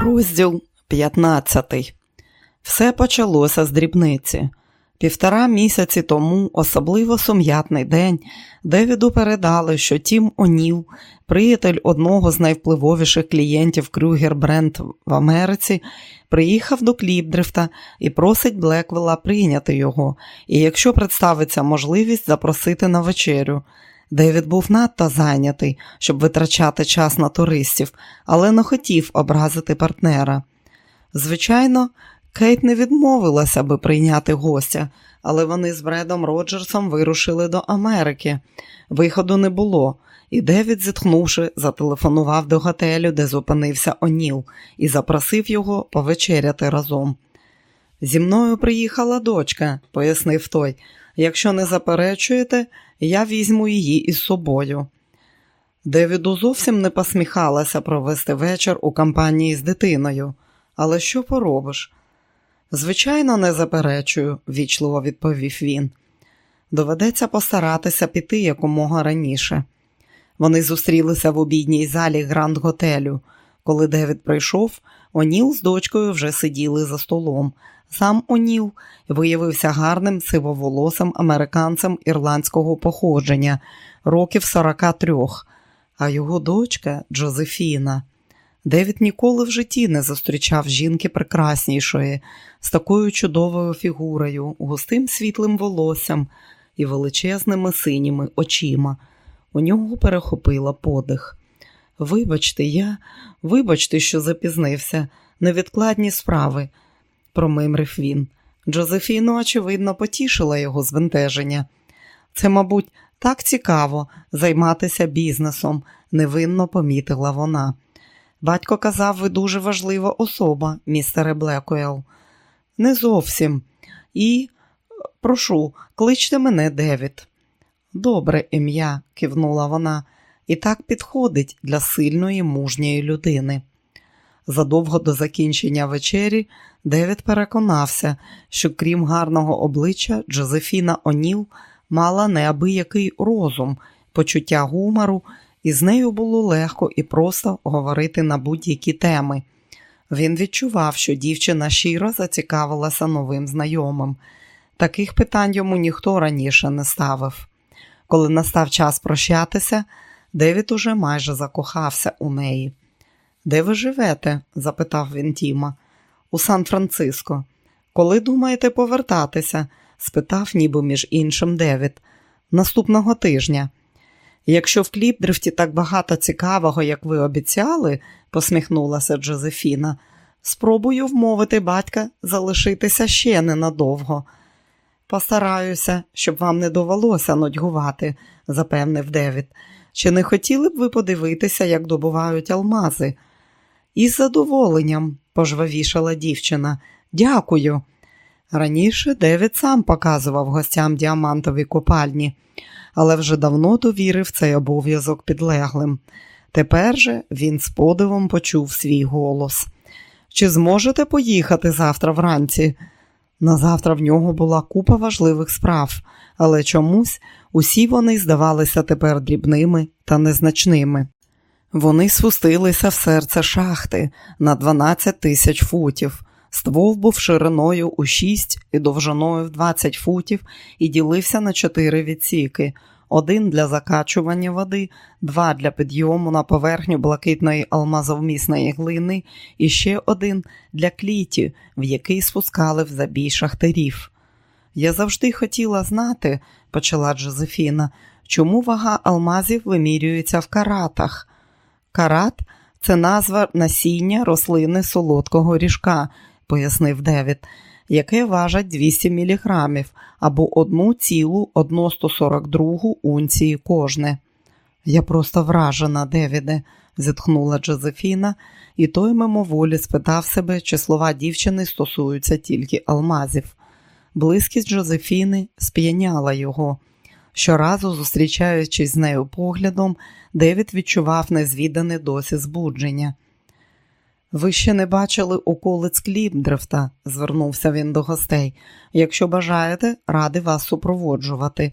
Розділ 15. Все почалося з дрібниці. Півтора місяці тому, особливо сум'ятний день, Девіду передали, що Тім Оніл, приятель одного з найвпливовіших клієнтів Крюгер Бренд в Америці, приїхав до Кліпдрифта і просить Блеквелла прийняти його, і якщо представиться можливість, запросити на вечерю. Девід був надто зайнятий, щоб витрачати час на туристів, але не хотів образити партнера. Звичайно, Кейт не відмовилася би прийняти гостя, але вони з Бредом Роджерсом вирушили до Америки. Виходу не було, і Девід, зітхнувши, зателефонував до готелю, де зупинився Оніл, і запросив його повечеряти разом. Зі мною приїхала дочка, пояснив той. Якщо не заперечуєте, я візьму її із собою. Девіду зовсім не посміхалася провести вечір у компанії з дитиною. Але що поробиш? Звичайно, не заперечую, вічливо відповів він. Доведеться постаратися піти якомога раніше. Вони зустрілися в обідній залі гранд готелю. Коли Девід прийшов, Оніл з дочкою вже сиділи за столом. Сам Оніл виявився гарним сивоволосим американцем ірландського походження, років 43, а його дочка Джозефіна. Девід ніколи в житті не зустрічав жінки прекраснішої, з такою чудовою фігурою, густим світлим волоссям і величезними синіми очима. У нього перехопила подих. Вибачте, я, вибачте, що запізнився, невідкладні справи, промимрив він. Джозефіну, очевидно, потішила його збентеження. Це, мабуть, так цікаво займатися бізнесом, невинно помітила вона. Батько казав, ви дуже важлива особа, містере Блекуел. Не зовсім. І, прошу, кличте мене Девід. Добре ім'я, кивнула вона, і так підходить для сильної мужньої людини. Задовго до закінчення вечері Девід переконався, що крім гарного обличчя, Джозефіна Оніл мала неабиякий розум, почуття гумору, і з нею було легко і просто говорити на будь-які теми. Він відчував, що дівчина щиро зацікавилася новим знайомим. Таких питань йому ніхто раніше не ставив. Коли настав час прощатися, Девід уже майже закохався у неї. Де ви живете? запитав він Тіма. У Сан-Франциско. Коли думаєте повертатися? спитав, ніби між іншим Девід. Наступного тижня. Якщо в кліпдрифті так багато цікавого, як ви обіцяли, посміхнулася Джозефіна, спробую вмовити батька залишитися ще ненадовго. Постараюся, щоб вам не довелося нудьгувати, запевнив Девід. Чи не хотіли б ви подивитися, як добувають алмази? Із задоволенням, пожвавішала дівчина. Дякую. Раніше Девід сам показував гостям діамантові копальні, але вже давно довірив цей обов'язок підлеглим. Тепер же він з подивом почув свій голос. Чи зможете поїхати завтра вранці? На завтра в нього була купа важливих справ, але чомусь усі вони здавалися тепер дрібними та незначними. Вони спустилися в серце шахти на 12 тисяч футів. Ствол був шириною у 6 і довжиною в 20 футів і ділився на чотири відсіки: один для закачування води, два для підйому на поверхню блакитної алмазовмісної глини і ще один для кліті, в який спускали в забій шахтарів. Я завжди хотіла знати, почала Джозефіна, чому вага алмазів вимірюється в каратах. Карат це назва насіння рослини солодкого ріжка, пояснив Девід, яке важить 200 мг або одну цілу 142 унції кожне. Я просто вражена, Девіде, зітхнула Джозефіна, і той мимоволі спитав себе, чи слова дівчини стосуються тільки алмазів. Близькість Джозефіни сп'яняла його. Щоразу, зустрічаючись з нею поглядом, Девід відчував незвідане досі збудження. Ви ще не бачили околиць Кліпдрифта, звернувся він до гостей. Якщо бажаєте, радий вас супроводжувати.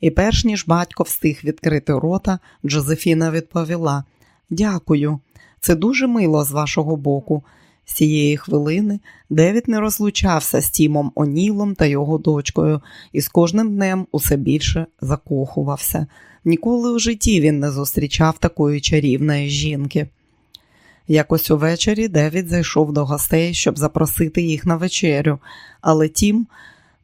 І перш ніж батько встиг відкрити рота, Джозефіна відповіла: Дякую, Це дуже мило з вашого боку. Цієї хвилини Девід не розлучався з Тімом Онілом та його дочкою і з кожним днем усе більше закохувався. Ніколи у житті він не зустрічав такої чарівної жінки. Якось увечері Девід зайшов до гостей, щоб запросити їх на вечерю, але Тім,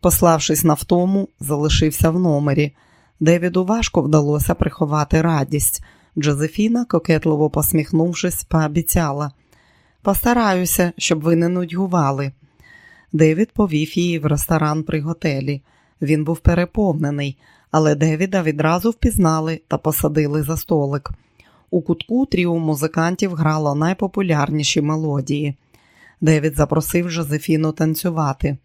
пославшись на втому, залишився в номері. Девіду важко вдалося приховати радість. Джозефіна, кокетливо посміхнувшись, пообіцяла постараюся, щоб ви не нудьгували. Девід повів її в ресторан при готелі. Він був переповнений, але Девіда відразу впізнали та посадили за столик. У кутку тріо музикантів грало найпопулярніші мелодії. Девід запросив Жозефіну танцювати.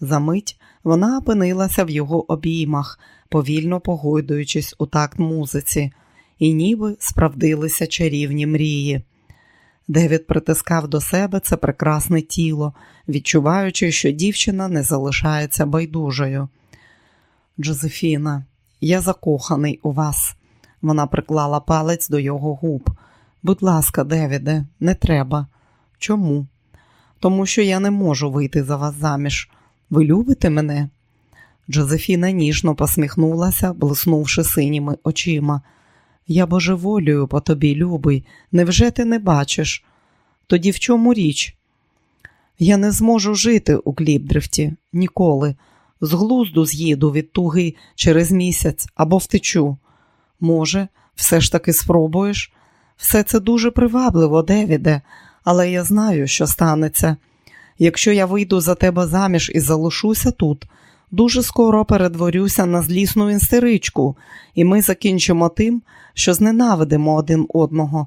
Замить вона опинилася в його обіймах, повільно погойдуючись у такт музиці, і ніби справдилися чарівні мрії. Девід притискав до себе це прекрасне тіло, відчуваючи, що дівчина не залишається байдужою. Джозефіна, я закоханий у вас. Вона приклала палець до його губ. Будь ласка, Девіде, не треба. Чому? Тому що я не можу вийти за вас заміж. Ви любите мене? Джозефіна ніжно посміхнулася, блиснувши синіми очима. Я божеволюю по тобі, любий, невже ти не бачиш? Тоді в чому річ? Я не зможу жити у Кліпдрифті ніколи. З глузду з'їду від туги через місяць або втечу. Може, все ж таки спробуєш? Все це дуже привабливо, Девіде, але я знаю, що станеться. Якщо я вийду за тебе заміж і залишуся тут, дуже скоро перетворюся на злісну інстеричку, і ми закінчимо тим, що зненавидимо один одного.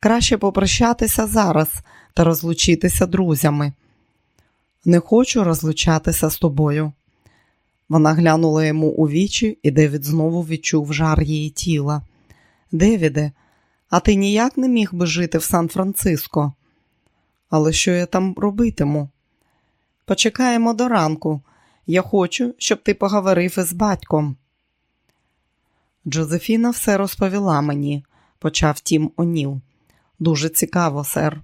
Краще попрощатися зараз та розлучитися друзями. Не хочу розлучатися з тобою. Вона глянула йому у вічі, і Девід знову відчув жар її тіла. Девіде, а ти ніяк не міг би жити в Сан-Франциско? Але що я там робитиму? Почекаємо до ранку. Я хочу, щоб ти поговорив із батьком. Джозефіна все розповіла мені, почав тім Оніл. Дуже цікаво, сер.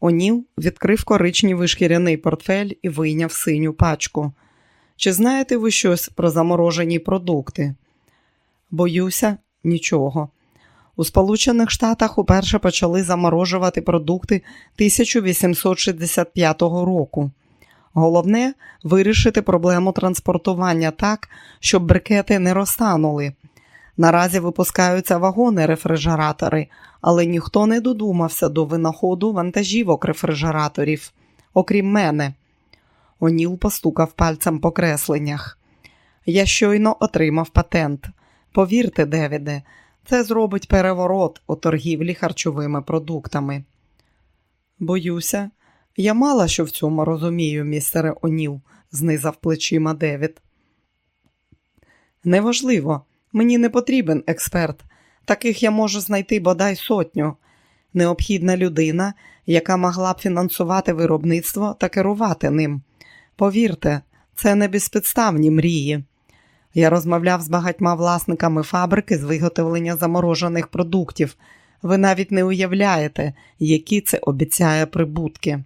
Оніл відкрив коричневий шкіряний портфель і вийняв синю пачку. Чи знаєте ви щось про заморожені продукти? Боюся, нічого. У Сполучених Штатах уперше почали заморожувати продукти 1865 року. Головне вирішити проблему транспортування так, щоб брикети не розтанули. Наразі випускаються вагони-рефрижератори, але ніхто не додумався до винаходу вантажівок рефрижераторів, окрім мене. Оніл постукав пальцем по кресленнях. Я щойно отримав патент. Повірте, Девіде, це зробить переворот у торгівлі харчовими продуктами. Боюся, я мало що в цьому розумію, містере Оніл, знизав плечима Девід. Неважливо, мені не потрібен експерт. Таких я можу знайти бодай сотню. Необхідна людина, яка могла б фінансувати виробництво та керувати ним. Повірте, це не безпідставні мрії. Я розмовляв з багатьма власниками фабрики з виготовлення заморожених продуктів. Ви навіть не уявляєте, які це обіцяє прибутки.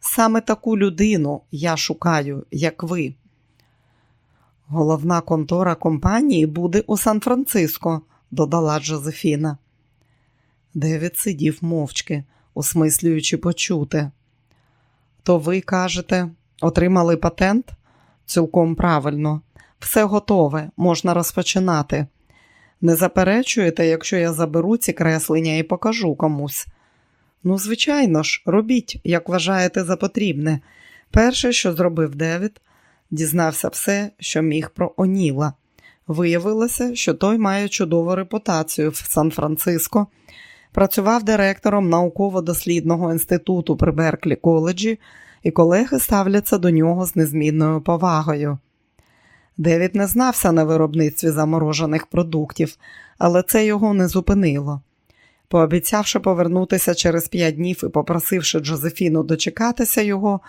Саме таку людину я шукаю, як ви. Головна контора компанії буде у Сан-Франциско, додала Джозефіна. Девід сидів мовчки, осмислюючи почути. То ви кажете, отримали патент? Цілком правильно, все готове, можна розпочинати. Не заперечуєте, якщо я заберу ці креслення і покажу комусь. Ну, звичайно ж, робіть, як вважаєте за потрібне. Перше, що зробив Девід, дізнався все, що міг про Оніла. Виявилося, що той має чудову репутацію в Сан-Франциско, працював директором науково-дослідного інституту при Берклі коледжі, і колеги ставляться до нього з незмінною повагою. Девід не знався на виробництві заморожених продуктів, але це його не зупинило. Пообіцявши повернутися через п'ять днів і попросивши Джозефіну дочекатися його,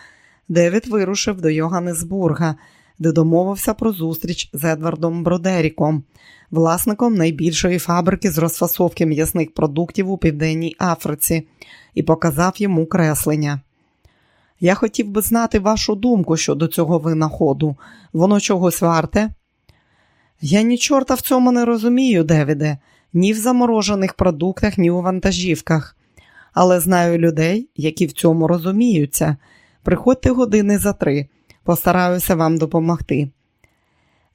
Девід вирушив до Йоганнесбурга, де домовився про зустріч з Едвардом Бродеріком, власником найбільшої фабрики з розфасовки м'ясних продуктів у Південній Африці, і показав йому креслення. Я хотів би знати вашу думку щодо цього винаходу. Воно чогось варте? Я ні чорта в цьому не розумію, Девіде, ні в заморожених продуктах, ні у вантажівках. Але знаю людей, які в цьому розуміються. Приходьте години за три, постараюся вам допомогти.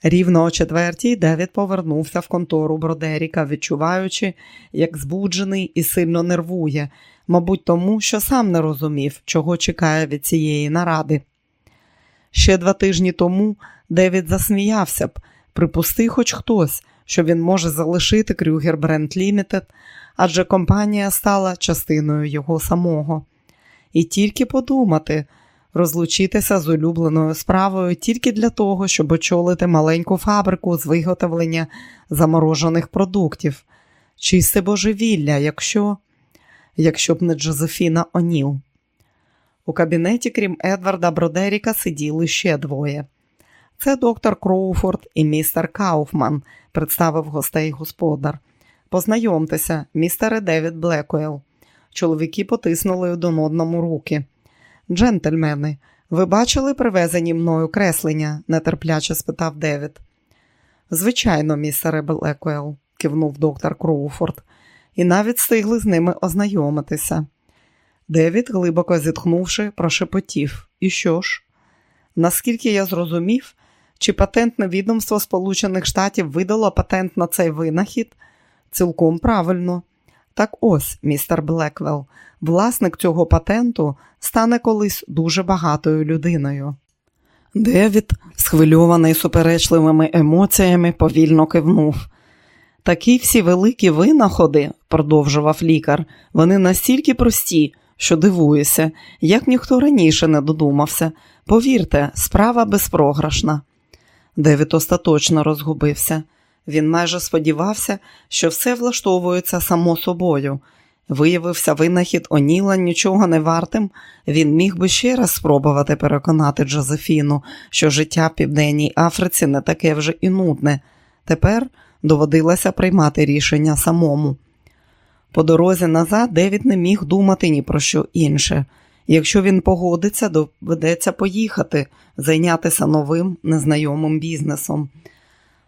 Рівно о четвертій Девід повернувся в контору Бродеріка, відчуваючи, як збуджений і сильно нервує, мабуть, тому, що сам не розумів, чого чекає від цієї наради. Ще два тижні тому Девід засміявся б, припусти хоч хтось, що він може залишити Крюгер Бренд Лімітед, адже компанія стала частиною його самого. І тільки подумати, розлучитися з улюбленою справою тільки для того, щоб очолити маленьку фабрику з виготовлення заморожених продуктів. Чисте божевілля, якщо якщо б не Джозефіна Оніл. У кабінеті, крім Едварда Бродеріка, сиділи ще двоє. Це доктор Кроуфорд і містер Кауфман, представив гостей господар. Познайомтеся, містере Девід Блекуел. Чоловіки потиснули один одному руки. Джентльмени, ви бачили привезені мною креслення? нетерпляче спитав Девід. Звичайно, містере Блекуел, кивнув доктор Кроуфорд, і навіть встигли з ними ознайомитися. Девід, глибоко зітхнувши, прошепотів. І що ж? Наскільки я зрозумів, чи патентне відомство Сполучених Штатів видало патент на цей винахід? Цілком правильно. Так ось, містер Блеквелл, власник цього патенту стане колись дуже багатою людиною. Девід, схвильований суперечливими емоціями, повільно кивнув. Такі всі великі винаходи, продовжував лікар, вони настільки прості, що дивуюся, як ніхто раніше не додумався. Повірте, справа безпрограшна. Девід остаточно розгубився. Він майже сподівався, що все влаштовується само собою. Виявився винахід Оніла нічого не вартим, він міг би ще раз спробувати переконати Джозефіну, що життя в Південній Африці не таке вже і нудне. Тепер доводилося приймати рішення самому. По дорозі назад Девід не міг думати ні про що інше. Якщо він погодиться, доведеться поїхати, зайнятися новим незнайомим бізнесом.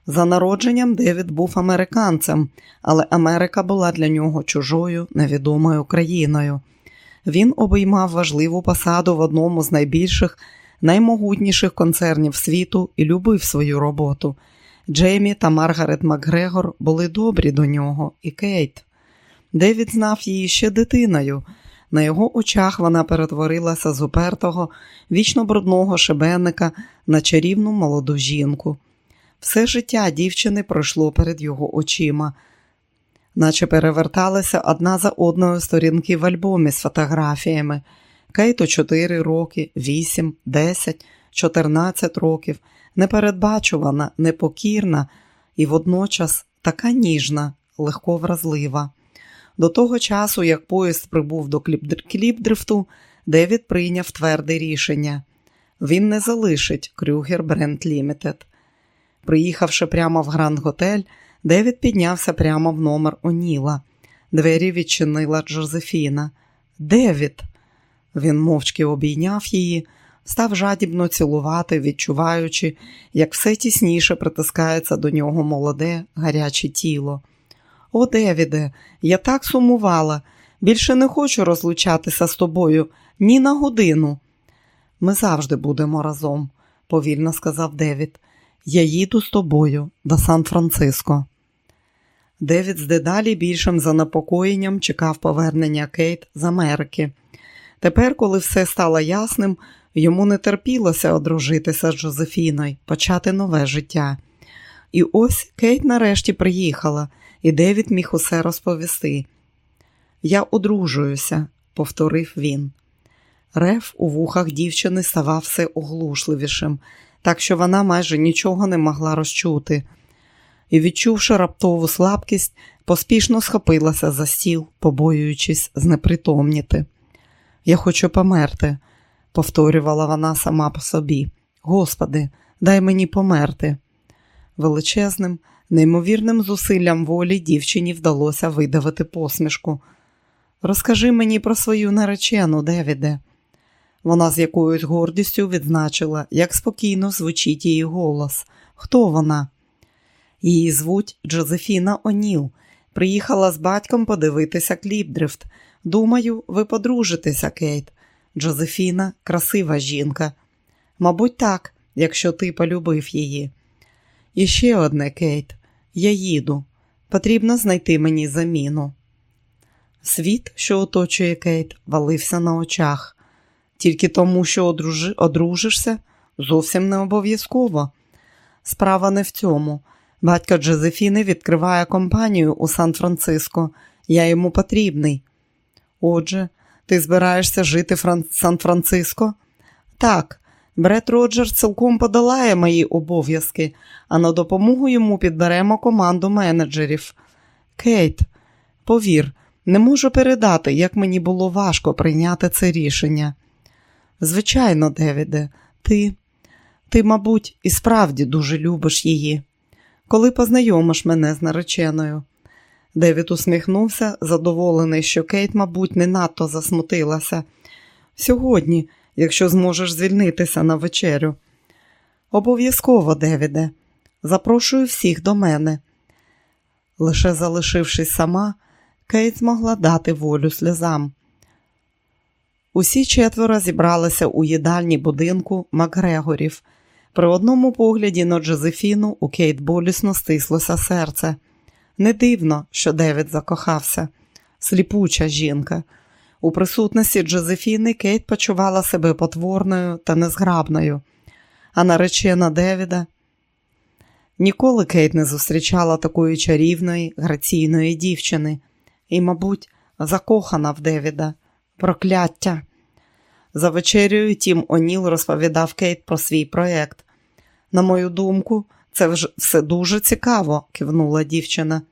За народженням Девід був американцем, але Америка була для нього чужою, невідомою країною. Він обіймав важливу посаду в одному з найбільших, наймогутніших концернів світу і любив свою роботу. Джеймі та Маргарет Макгрегор були добрі до нього, і Кейт. Девід знав її ще дитиною. На його очах вона перетворилася з упертого, вічно брудного шебенника на чарівну молоду жінку. Все життя дівчини пройшло перед його очима, наче переверталися одна за одною сторінки в альбомі з фотографіями. Кейту 4 роки, 8, 10, 14 років, непередбачувана, непокірна і водночас така ніжна, легко вразлива. До того часу, як поїзд прибув до кліпдрифту, Девід прийняв тверде рішення. Він не залишить Крюгер Бренд Лімітед. Приїхавши прямо в Гранд Готель, Девід піднявся прямо в номер Оніла. Двері відчинила Джозефіна. Девід! Він мовчки обійняв її, став жадібно цілувати, відчуваючи, як все тісніше притискається до нього молоде, гаряче тіло. О, Девіде, я так сумувала. Більше не хочу розлучатися з тобою ні на годину. Ми завжди будемо разом, повільно сказав Девід. Я їду з тобою до Сан-Франциско. Девід з дедалі більшим занепокоєнням чекав повернення Кейт з Америки. Тепер, коли все стало ясним, йому не терпілося одружитися з Джозефіною, почати нове життя. І ось Кейт нарешті приїхала, і Девід міг усе розповісти. Я одружуюся, повторив він. Рев у вухах дівчини ставав все оглушливішим так що вона майже нічого не могла розчути, і, відчувши раптову слабкість, поспішно схопилася за стіл, побоюючись знепритомніти. Я хочу померти, повторювала вона сама по собі. Господи, дай мені померти. Величезним, неймовірним зусиллям волі дівчині вдалося видавити посмішку. Розкажи мені про свою наречену, Девіде. Вона з якоюсь гордістю відзначила, як спокійно звучить її голос. Хто вона? Її звуть Джозефіна Оніл. Приїхала з батьком подивитися Кліпдрифт. Думаю, ви подружитеся, Кейт. Джозефіна красива жінка. Мабуть, так, якщо ти полюбив її. І ще одне, Кейт, я їду. Потрібно знайти мені заміну. Світ, що оточує Кейт, валився на очах. Тільки тому, що одружи... одружишся, зовсім не обов'язково. Справа не в цьому. Батько Джозефіни відкриває компанію у Сан-Франциско. Я йому потрібний. Отже, ти збираєшся жити в Сан-Франциско? Так, Бред Роджер цілком подолає мої обов'язки, а на допомогу йому підберемо команду менеджерів. Кейт, повір, не можу передати, як мені було важко прийняти це рішення. Звичайно, Девіде, ти, ти, мабуть, і справді дуже любиш її. Коли познайомиш мене з нареченою. Девід усміхнувся, задоволений, що Кейт, мабуть, не надто засмутилася. Сьогодні, якщо зможеш звільнитися на вечерю. Обов'язково, Девіде, запрошую всіх до мене. Лише залишившись сама, Кейт змогла дати волю сльозам. Усі четверо зібралися у їдальні будинку Макгрегорів. При одному погляді на Джозефіну у Кейт болісно стислося серце. Не дивно, що Девід закохався, сліпуча жінка. У присутності Джозефіни Кейт почувала себе потворною та незграбною, а наречена Девіда ніколи Кейт не зустрічала такої чарівної, граційної дівчини і, мабуть, закохана в Девіда, прокляття. За вечерю Тім Оніл розповідав Кейт про свій проєкт. На мою думку, це вже все дуже цікаво, кивнула дівчина.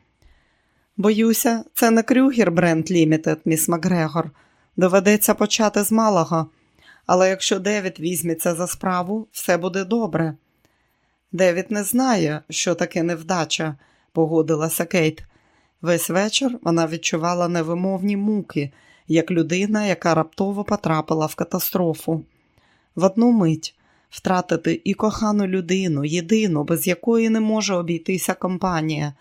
Боюся, це не Крюгер Брент Лімітед, міс Макгрегор. Доведеться почати з малого, але якщо Девід візьметься за справу, все буде добре. Девід не знає, що таке невдача, погодилася Кейт. Весь вечір вона відчувала невимовні муки, як людина, яка раптово потрапила в катастрофу. В одну мить втратити і кохану людину, єдину, без якої не може обійтися компанія.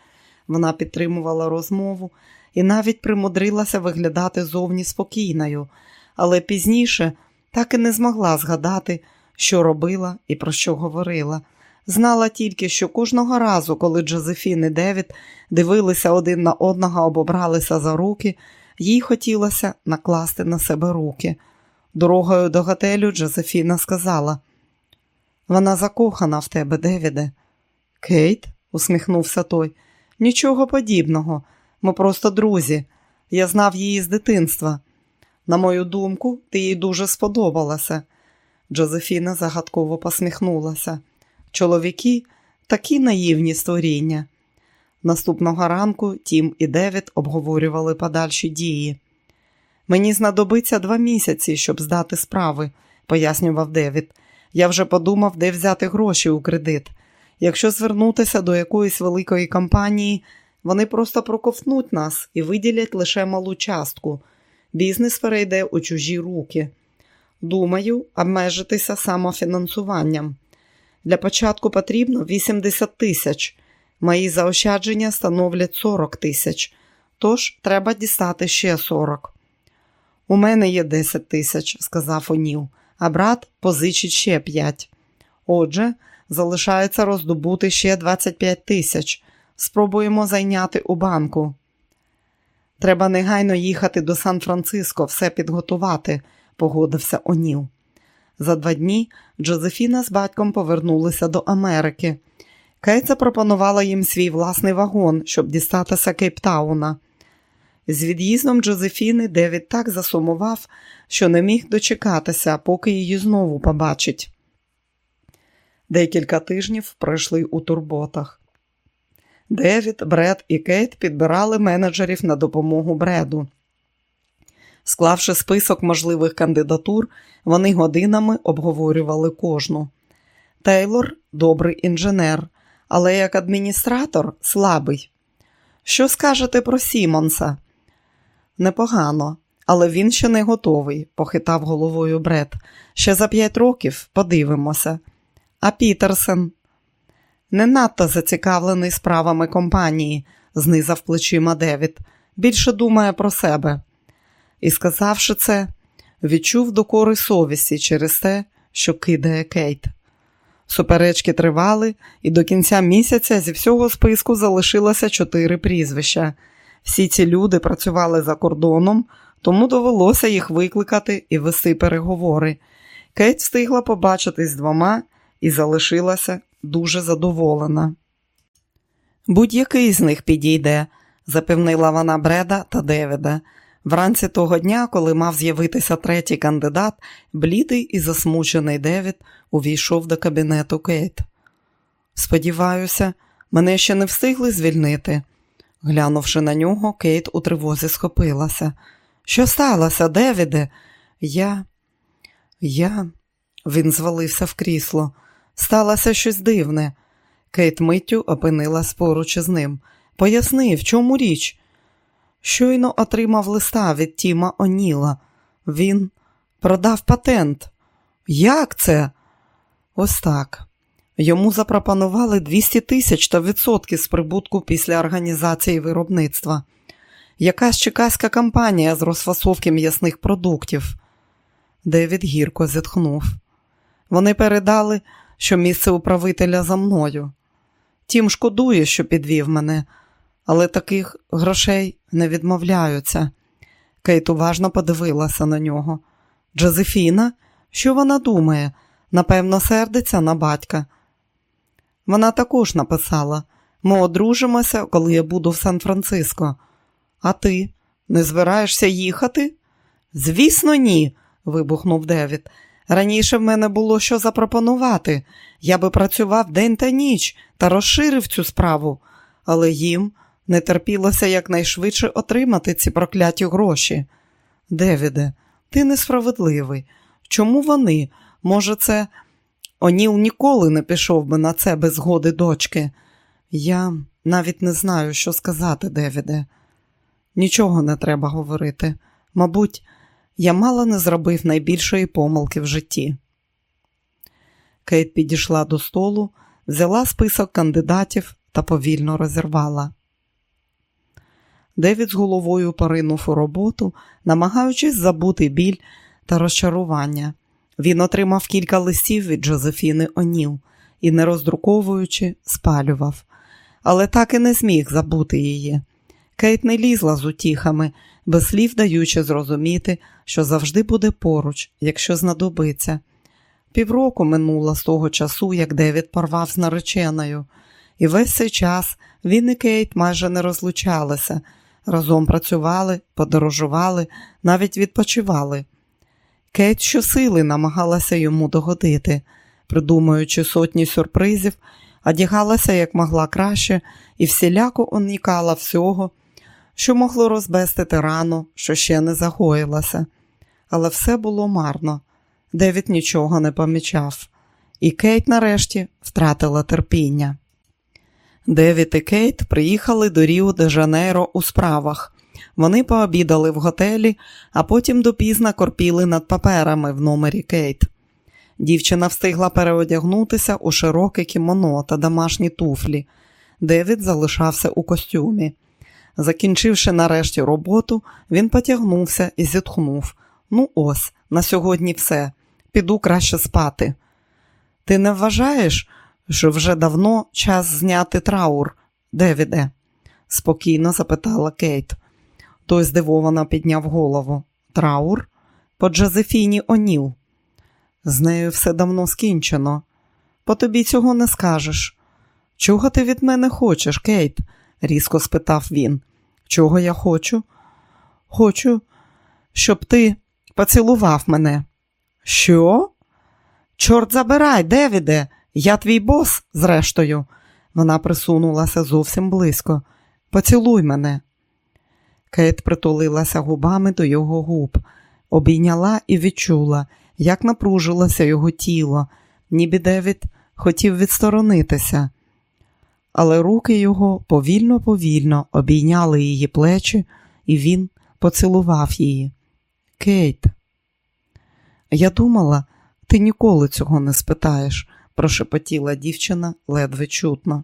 Вона підтримувала розмову і навіть примудрилася виглядати зовні спокійною, але пізніше так і не змогла згадати, що робила і про що говорила. Знала тільки, що кожного разу, коли Джозефін і Девід дивилися один на одного або бралися за руки, їй хотілося накласти на себе руки. Дорогою до готелю Джозефіна сказала: вона закохана в тебе, Девіде. Кейт, усміхнувся той. Нічого подібного. Ми просто друзі. Я знав її з дитинства. На мою думку, ти їй дуже сподобалася. Джозефіна загадково посміхнулася. Чоловіки такі наївні створіння. Наступного ранку Тім і Девід обговорювали подальші дії. Мені знадобиться два місяці, щоб здати справи, пояснював Девід. Я вже подумав, де взяти гроші у кредит. Якщо звернутися до якоїсь великої компанії, вони просто проковтнуть нас і виділять лише малу частку. Бізнес перейде у чужі руки. Думаю, обмежитися самофінансуванням. Для початку потрібно 80 тисяч. Мої заощадження становлять 40 тисяч, тож треба дістати ще 40. У мене є 10 тисяч, сказав Оніл, а брат позичить ще 5. Отже, залишається роздобути ще 25 тисяч. Спробуємо зайняти у банку. Треба негайно їхати до Сан-Франциско, все підготувати, погодився Оніл. За два дні Джозефіна з батьком повернулися до Америки. Кейт запропонувала їм свій власний вагон, щоб дістатися Кейптауна. З від'їздом Джозефіни Девід так засумував, що не міг дочекатися, поки її знову побачить. Декілька тижнів пройшли у турботах. Девід, Бред і Кейт підбирали менеджерів на допомогу Бреду. Склавши список можливих кандидатур, вони годинами обговорювали кожну. Тейлор добрий інженер, але як адміністратор слабий. Що скажете про Сімонса? Непогано, але він ще не готовий, похитав головою Бред. Ще за п'ять років подивимося. А Пітерсен не надто зацікавлений справами компанії, знизав плечима Девід. Більше думає про себе. І, сказавши це, відчув докори совісті через те, що кидає Кейт. Суперечки тривали, і до кінця місяця зі всього списку залишилося чотири прізвища. Всі ці люди працювали за кордоном, тому довелося їх викликати і вести переговори. Кейт встигла побачитись з двома і залишилася дуже задоволена. Будь-який з них підійде, запевнила вона Бреда та Девіда. Вранці того дня, коли мав з'явитися третій кандидат, блідий і засмучений Девід увійшов до кабінету Кейт. Сподіваюся, мене ще не встигли звільнити. Глянувши на нього, Кейт у тривозі схопилася. Що сталося, Девіде? Я. Я. Він звалився в крісло. Сталося щось дивне. Кейт миттю опинилась поруч із ним. Поясни, в чому річ? Щойно отримав листа від Тіма Оніла. Він продав патент. Як це? Ось так. Йому запропонували 200 тисяч та відсотки з прибутку після організації виробництва. Якась чекаська компанія з розфасовки м'ясних продуктів. Девід гірко зітхнув. Вони передали, що місце управителя за мною. Тім шкодує, що підвів мене, але таких грошей не відмовляються. Кейт уважно подивилася на нього. Джозефіна, що вона думає? Напевно, сердиться на батька. Вона також написала: ми одружимося, коли я буду в Сан-Франциско. А ти не збираєшся їхати? Звісно, ні, вибухнув Девід. Раніше в мене було що запропонувати. Я би працював день та ніч та розширив цю справу, але їм не терпілося якнайшвидше отримати ці прокляті гроші. Девіде, ти несправедливий. Чому вони? Може, це Оніл ніколи не пішов би на це без згоди дочки. Я навіть не знаю, що сказати, Девіде. Нічого не треба говорити. Мабуть, я мало не зробив найбільшої помилки в житті. Кейт підійшла до столу, взяла список кандидатів та повільно розірвала. Девід з головою поринув у роботу, намагаючись забути біль та розчарування. Він отримав кілька листів від Джозефіни Оніл і, не роздруковуючи, спалював, але так і не зміг забути її. Кейт не лізла з утіхами, без слів даючи зрозуміти, що завжди буде поруч, якщо знадобиться. Півроку минуло з того часу, як Девід порвав з нареченою, і весь цей час він і Кейт майже не розлучалися, разом працювали, подорожували, навіть відпочивали. Кейт щосили намагалася йому догодити, придумуючи сотні сюрпризів, одягалася як могла краще і всіляко уникала всього, що могло розбестити рану, що ще не загоїлася. Але все було марно. Девід нічого не помічав, і Кейт нарешті втратила терпіння. Девід і Кейт приїхали до Ріо де Жанейро у справах. Вони пообідали в готелі, а потім допізно корпіли над паперами в номері Кейт. Дівчина встигла переодягнутися у широке кімоно та домашні туфлі. Девід залишався у костюмі. Закінчивши нарешті роботу, він потягнувся і зітхнув. Ну, ось, на сьогодні все. Піду краще спати. Ти не вважаєш, що вже давно час зняти траур, Девіде? спокійно запитала Кейт. Той здивовано підняв голову. Траур? По Джозефіні Оніл. З нею все давно скінчено. По тобі цього не скажеш. Чого ти від мене хочеш, Кейт? Різко спитав він. Чого я хочу? Хочу, щоб ти поцілував мене. Що? Чорт забирай, Девіде, я твій бос, зрештою. Вона присунулася зовсім близько. Поцілуй мене. Кейт притулилася губами до його губ, обійняла і відчула, як напружилося його тіло, ніби Девід хотів відсторонитися, але руки його повільно-повільно обійняли її плечі, і він поцілував її. Кейт, я думала, ти ніколи цього не спитаєш, прошепотіла дівчина ледве чутно.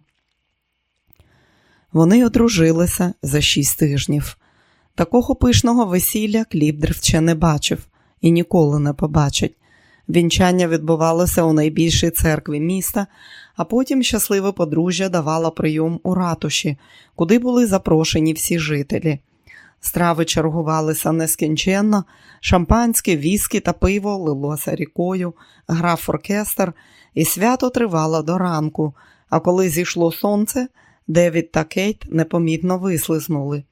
Вони одружилися за шість тижнів. Такого пишного весілля Кліпдер ще не бачив і ніколи не побачить. Вінчання відбувалося у найбільшій церкві міста, а потім щасливе подружжя давало прийом у ратуші, куди були запрошені всі жителі. Страви чергувалися нескінченно, шампанське, віскі та пиво лилося рікою, грав оркестр, і свято тривало до ранку, а коли зійшло сонце, Девід та Кейт непомітно вислизнули.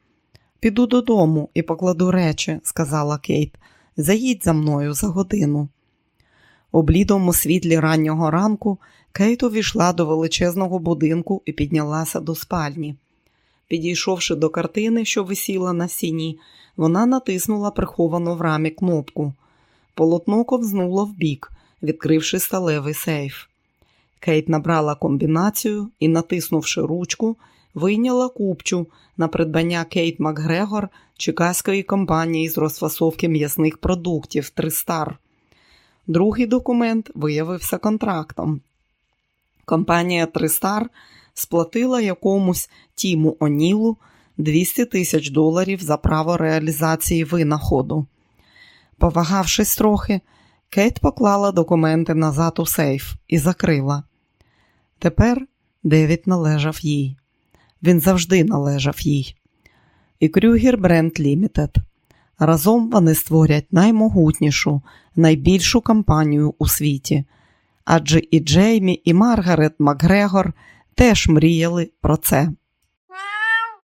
Піду додому і покладу речі, сказала Кейт. Заїдь за мною за годину. У блідому світлі раннього ранку Кейт увійшла до величезного будинку і піднялася до спальні. Підійшовши до картини, що висіла на стіні, вона натиснула приховану в рамі кнопку. Полотно ковзнуло вбік, відкривши сталевий сейф. Кейт набрала комбінацію і, натиснувши ручку, вийняла купчу на придбання Кейт Макгрегор чиказької компанії з розфасовки м'ясних продуктів Тристар. Другий документ виявився контрактом. Компанія Тристар сплатила якомусь Тіму Онілу 200 тисяч доларів за право реалізації винаходу. Повагавшись трохи, Кейт поклала документи назад у сейф і закрила. Тепер Девід належав їй. Він завжди належав їй. І Крюгер Бренд Лімітед. Разом вони створять наймогутнішу, найбільшу компанію у світі. Адже і Джеймі, і Маргарет Макгрегор теж мріяли про це.